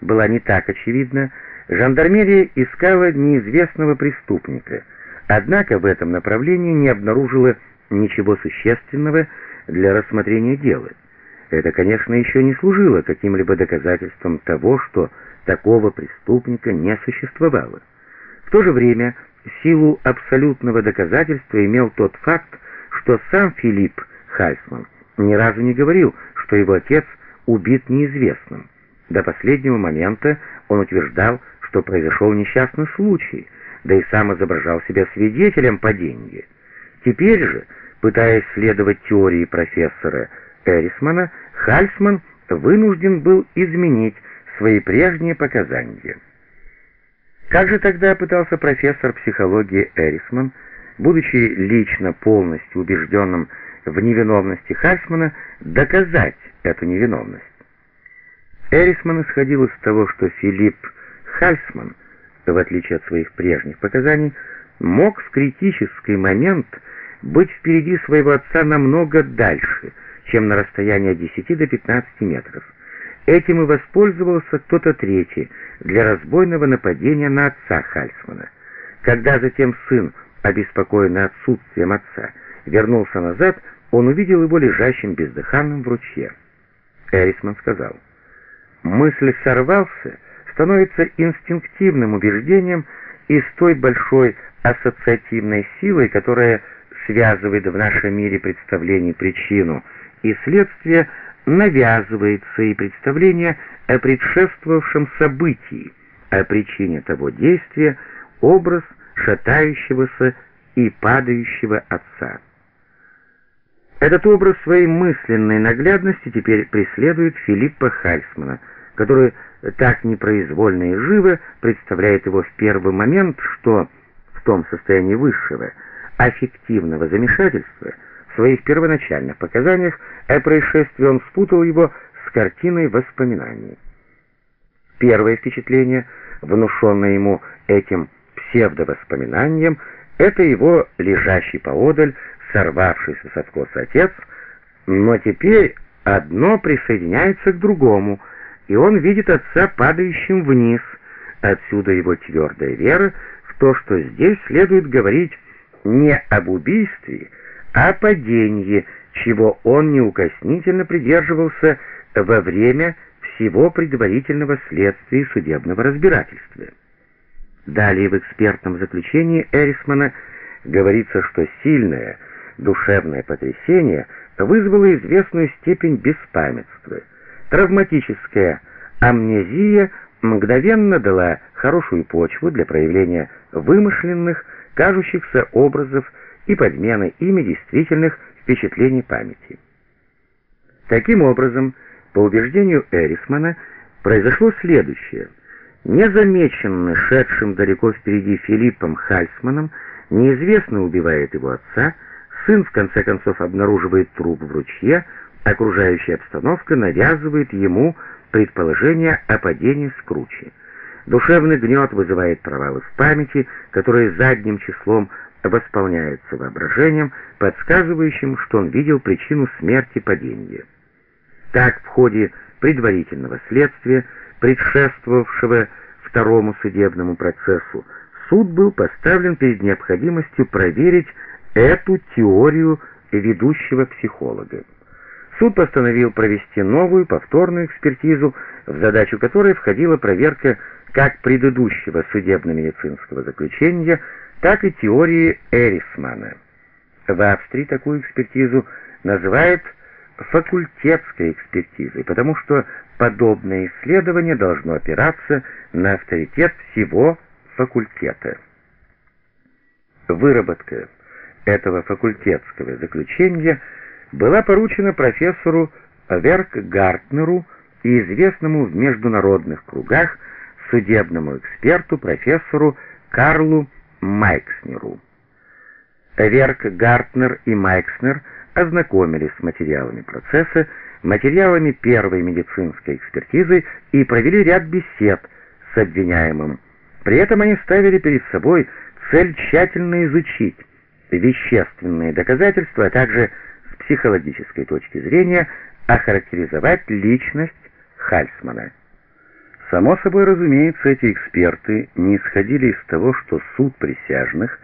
была не так очевидна, жандармерия искала неизвестного преступника, однако в этом направлении не обнаружила ничего существенного для рассмотрения дела. Это, конечно, еще не служило каким-либо доказательством того, что такого преступника не существовало. В то же время силу абсолютного доказательства имел тот факт, что сам Филипп Хальсман ни разу не говорил, что его отец убит неизвестным. До последнего момента он утверждал, что произошел несчастный случай, да и сам изображал себя свидетелем падения. Теперь же, пытаясь следовать теории профессора Эрисмана, Хальсман вынужден был изменить свои прежние показания. Как же тогда пытался профессор психологии Эрисман, будучи лично полностью убежденным в невиновности Хальсмана, доказать эту невиновность? Эрисман исходил из того, что Филипп Хальсман, в отличие от своих прежних показаний, мог в критический момент быть впереди своего отца намного дальше, чем на расстоянии от 10 до 15 метров. Этим и воспользовался кто-то третий для разбойного нападения на отца Хальсмана. Когда затем сын, обеспокоенный отсутствием отца, вернулся назад, он увидел его лежащим бездыханным в ручье. Эрисман сказал, «Мысль «сорвался» становится инстинктивным убеждением и с той большой ассоциативной силой, которая связывает в нашем мире представление причину и следствие, навязывается и представление о предшествовавшем событии, о причине того действия, образ шатающегося и падающего отца. Этот образ своей мысленной наглядности теперь преследует Филиппа Хальсмана, который так непроизвольно и живо представляет его в первый момент, что в том состоянии высшего, аффективного замешательства, в своих первоначальных показаниях о происшествии он спутал его с картиной воспоминаний. Первое впечатление, внушенное ему этим псевдовоспоминанием, это его лежащий поодаль, сорвавшийся с откоса отец, но теперь одно присоединяется к другому, и он видит отца падающим вниз, отсюда его твердая вера в то, что здесь следует говорить не об убийстве, а о падении, чего он неукоснительно придерживался во время всего предварительного следствия судебного разбирательства. Далее в экспертном заключении Эрисмана говорится, что сильное душевное потрясение вызвало известную степень беспамятства. Травматическая амнезия мгновенно дала хорошую почву для проявления вымышленных, кажущихся образов и подмены ими действительных впечатлений памяти. Таким образом, по убеждению Эрисмана, произошло следующее. Незамеченный шедшим далеко впереди Филиппом Хальсманом, неизвестно убивает его отца, сын в конце концов обнаруживает труп в ручье, окружающая обстановка навязывает ему предположение о падении с кручи. Душевный гнет вызывает провалы в памяти, которые задним числом восполняются воображением, подсказывающим, что он видел причину смерти падения. Так, в ходе предварительного следствия, предшествовавшего второму судебному процессу, суд был поставлен перед необходимостью проверить эту теорию ведущего психолога. Суд постановил провести новую повторную экспертизу, в задачу которой входила проверка как предыдущего судебно-медицинского заключения, так и теории Эрисмана. В Австрии такую экспертизу называют факультетской экспертизой, потому что подобное исследование должно опираться на авторитет всего факультета. Выработка этого факультетского заключения была поручена профессору Верк Гартнеру и известному в международных кругах судебному эксперту профессору Карлу Майкснеру. Верк Гартнер и Майкснер ознакомились с материалами процесса, материалами первой медицинской экспертизы и провели ряд бесед с обвиняемым. При этом они ставили перед собой цель тщательно изучить вещественные доказательства, а также с психологической точки зрения охарактеризовать личность Хальсмана. Само собой разумеется, эти эксперты не исходили из того, что суд присяжных